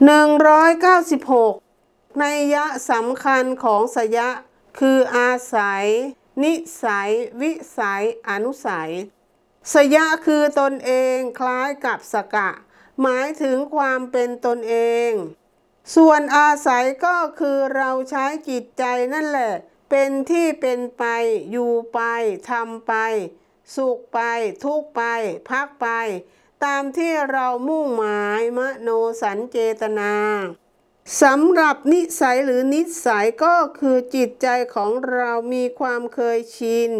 196ในยะสำคัญของสยะ คืออาศัย นิสัย วิสัย อนุสัย สยะคือตนเองคล้ายกับสกะ หมายถึงความเป็นตนเอง ส่วนอาศัยก็คือเราใช้จิตใจนั่นแหละ เป็นที่เป็นไปอยู่ไปทำไป สุขไป ทุกข์ไป พักไป ตามที่เรามุ่งหมายมโนสัญเจตนาสำหรับนิสัยหรือนิสัยก็คือจิตใจของเรามีความเคยชิน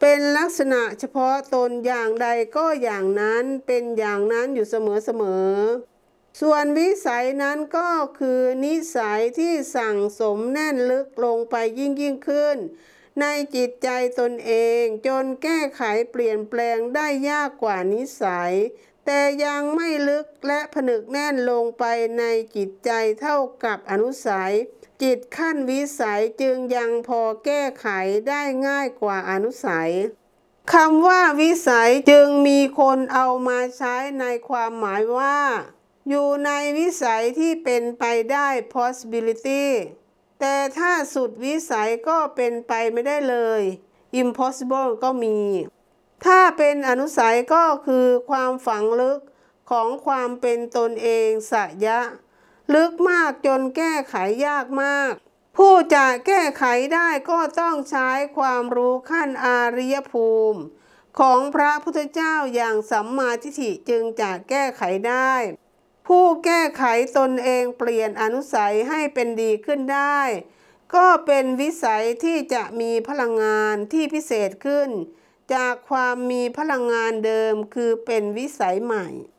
เป็นลักษณะเฉพาะตนอย่างใดก็อย่างนั้นเป็นอย่างนั้นอยู่เสมอๆส่วนวิสัยนั้นก็คือนิสัยที่สั่งสมแน่นลึกลงไปยิ่งยิ่งขึ้น ในจิตใจตนเองจนแก้ไขเปลี่ยนแปลงได้ยากกว่านิสัย แต่ยังไม่ลึกและผนึกแน่นลงไปในจิตใจเท่ากับอนุสัย จิตขั้นวิสัยจึงยังพอแก้ไขได้ง่ายกว่าอนุสัยคำว่าวิสัยจึงมีคนเอามาใช้ในความหมายว่า อยู่ในวิสัยที่เป็นไปได้ possibility แต่ถ้าสุดวิสัยก็เป็นไปไม่ได้เลย impossible ก็มี ถ้าเป็นอนุสัยก็คือความฝังลึกของความเป็นตนเองสยะ ลึกมากจนแก้ไขยากมาก ผู้จะแก้ไขได้ก็ต้องใช้ความรู้ขั้นอาริยภูมิ ของพระพุทธเจ้าอย่างสัมมาทิฏฐิจึงจะแก้ไขได้ ผู้แก้ไขตนเองเปลี่ยนอนุสัยให้เป็นดีขึ้นได้ ก็เป็นวิสัยที่จะมีพลังงานที่พิเศษขึ้น จากความมีพลังงานเดิมคือเป็นวิสัยใหม่